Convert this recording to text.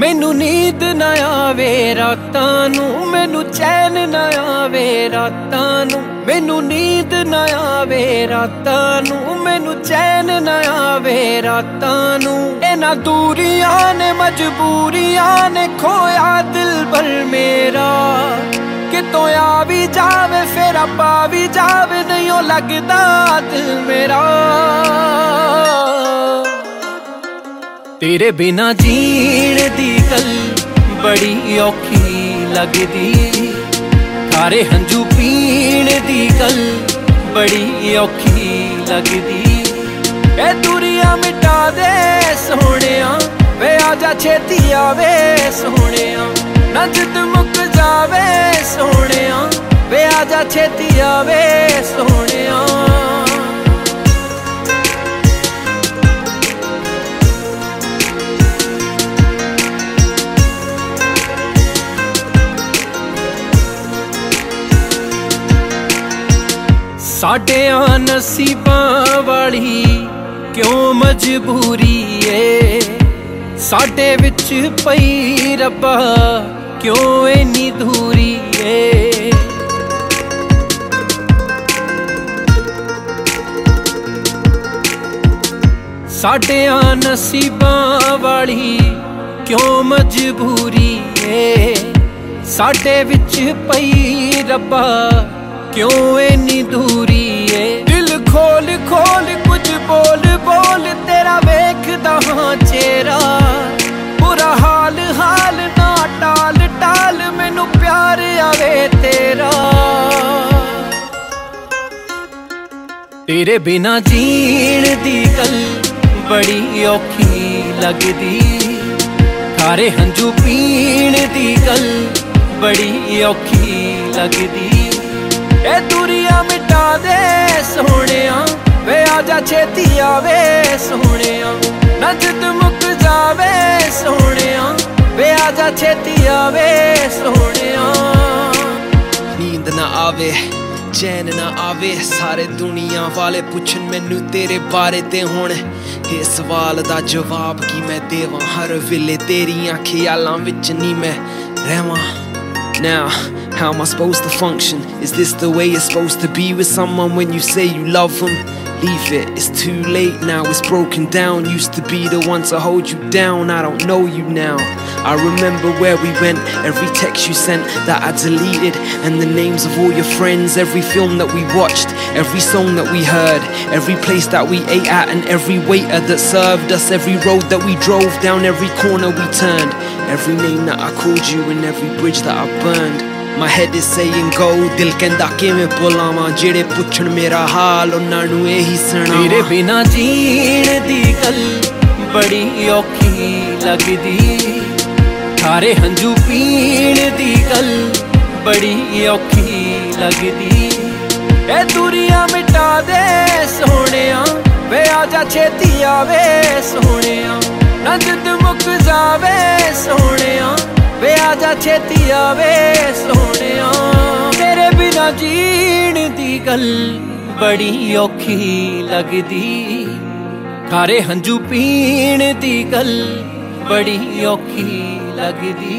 ਮੈਨੂੰ ਨੀਂਦ ਨਾ ਆਵੇ ਰਾਤਾਂ ਨੂੰ, ਮੈਨੂੰ ਚੈਨ ਨਾ ਆਵੇ ਰਾਤਾਂ ਨੂੰ। ਮੈਨੂੰ ਨੀਂਦ ਨਾ ਆਵੇ ਰਾਤਾਂ ਨੂੰ, ਮੈਨੂੰ ਚੈਨ ਨਾ ਆਵੇ ਰਾਤਾਂ ਨੂੰ। ਇਹਨਾਂ ਦੂਰੀਆਂ ਨੇ, ਮਜਬੂਰੀਆਂ ਨੇ ਖੋਇਆ ਦਿਲ ਬਰ ਮੇਰਾ। ਕਿਤੋਂ ਆ ਵੀ ਜਾਵੇ, ਫੇਰ ਆਪਾ ਵੀ ਜਾਵੇ, ਨਹੀਂ ਉਹ ਲੱਗਦਾ ਦਿਲ ਮੇਰਾ। ਤੇਰੇ ਬਿਨਾ ਜੀਣ ਦੀ ਗੱਲ ਬੜੀ ਔਖੀ ਲੱਗਦੀ। ਖਾਰੇ ਹੰਝੂ ਪੀਣ ਦੀ ਗੱਲ ਬੜੀ ਔਖੀ ਲੱਗਦੀ। ਇਹ ਦੁਨੀਆ ਮਿਟਾ ਦੇ ਸੋਹਣਿਆ, ਵੇ ਆ ਜਾ ਛੇਤੀ ਆਵੇ ਸੋਹਣਿਆ। ਨਾ ਜਿੱਦ ਮੁੱਕ ਜਾਵੇ ਸੋਹਣਿਆ, ਵੇ ਆ ਜਾ ਛੇਤੀ ਆਵੇ ਸੋਹਣਿਆ। ਸਾਡਿਆਂ ਨਸੀਬਾਂ ਵਾਲੀ ਕਿਉਂ ਮਜਬੂਰੀ ਏ? ਸਾਡੇ ਵਿੱਚ ਪਈ ਰੱਬਾ ਕਿਉਂ ਇੰਨੀ ਦੂਰੀ ਏ? ਸਾਡਿਆਂ ਨਸੀਬਾਂ ਵਾਲੀ ਕਿਉਂ ਮਜਬੂਰੀ ਏ? ਸਾਡੇ ਵਿੱਚ ਪਈ ਰੱਬਾ ਕਿਉਂ ਇੰਨੀ ਦੂਰੀ ਬੋਲ ਬੋਲ ਤੇਰਾ ਵੇਖਦਾ ਹਾਂ ਚਿਹਰਾ। ਬੁਰਾ ਹਾਲ ਹਾਲ ਨਾ ਟਾਲ ਟਾਲ, ਮੈਨੂੰ ਪਿਆਰ ਆਵੇ ਤੇਰਾ। ਤੇਰੇ ਬਿਨਾ ਜੀਣ ਦੀ ਗੱਲ ਬੜੀ ਔਖੀ ਲੱਗਦੀ। ਖਾਰੇ ਹੰਝੂ ਪੀਣ ਦੀ ਗੱਲ ਬੜੀ ਔਖੀ ਲੱਗਦੀ। ਇਹ ਦੁਨੀਆ ਮਿਟਾ ਦੇ ਛੇਤੀ ਆਵੇ ਸੋਹਣਿਆ ਨਾ ਜਿੱਦ ਮੁੱਕ ਜਾਵੇ ਸੋਹਣਿਆ ਵੇ ਆ ਜਾ ਛੇਤੀ ਆਵੇ ਸੋਹਣਿਆ ਨੀਂਦ ਨਾ ਆਵੇ ਚੈਨ ਨਾ ਆਵੇ ਸਾਰੇ ਦੁਨੀਆ ਵਾਲੇ ਪੁੱਛਣ ਮੈਨੂੰ ਤੇਰੇ ਬਾਰੇ ਤੇ ਹੁਣ ਇਹ ਸਵਾਲ ਦਾ ਜਵਾਬ ਕੀ ਮੈਂ ਦੇਵਾਂ ਹਰ ਵੇਲੇ ਤੇਰੀਆਂ ਖਿਆਲਾਂ ਵਿੱਚ ਨਹੀਂ ਮੈਂ ਰਹਿਵਾਂ Now, how am I supposed to function? Is this the way it's supposed to be with someone when you say you love them? Leave it, it's too late now, it's broken down. Used to be the one to hold you down, I don't know you now. I remember where we went, every text you sent that I deleted, and the names of all your friends, every film that we watched, every song that we heard, every place that we ate at, and every waiter that served us, every road that we drove down, every corner we turned, every name that I called you, and every bridge that I burned. My head is saying go, ਦਿਲ ਕਹਿੰਦਾ ਕਿਵੇਂ ਬੁਲਾਵਾਂ? ਜਿਹੜੇ ਪੁੱਛਣ ਮੇਰਾ ਹਾਲ ਉਹਨਾਂ ਨੂੰ ਇਹੀ ਤੇਰੇ ਬਿਨਾ ਜੀਣ ਦੀ ਗੱਲ ਬੜੀ ਔਖੀ ਲੱਗਦੀ। ਖਾਰੇ ਹੰਝੂ ਪੀਣ ਦੀ ਗੱਲ ਬੜੀ ਔਖੀ ਲੱਗਦੀ। ਇਹ ਦੁਨੀਆ ਮਿਟਾ ਦੇ ਸੋਹਣਿਆ ਵੇ ਆ ਜਾ ਛੇਤੀ ਆਵੇ ਸੋਹਣਿਆ। ਨਾ ਜਿੱਦ ਮੁੱਕ ਜਾਵੇ ਸੋਹਣਿਆ। ਆ ਜਾ ਛੇਤੀ ਆਵੇ ਸੋਹਣਿਆ ਤੇਰੇ ਬਿਨਾ ਜੀਣ ਦੀ ਗੱਲ ਬੜੀ ਔਖੀ ਲੱਗਦੀ। ਖਾਰੇ ਹੰਝੂ ਪੀਣ ਦੀ ਗੱਲ ਬੜੀ ਔਖੀ ਲੱਗਦੀ।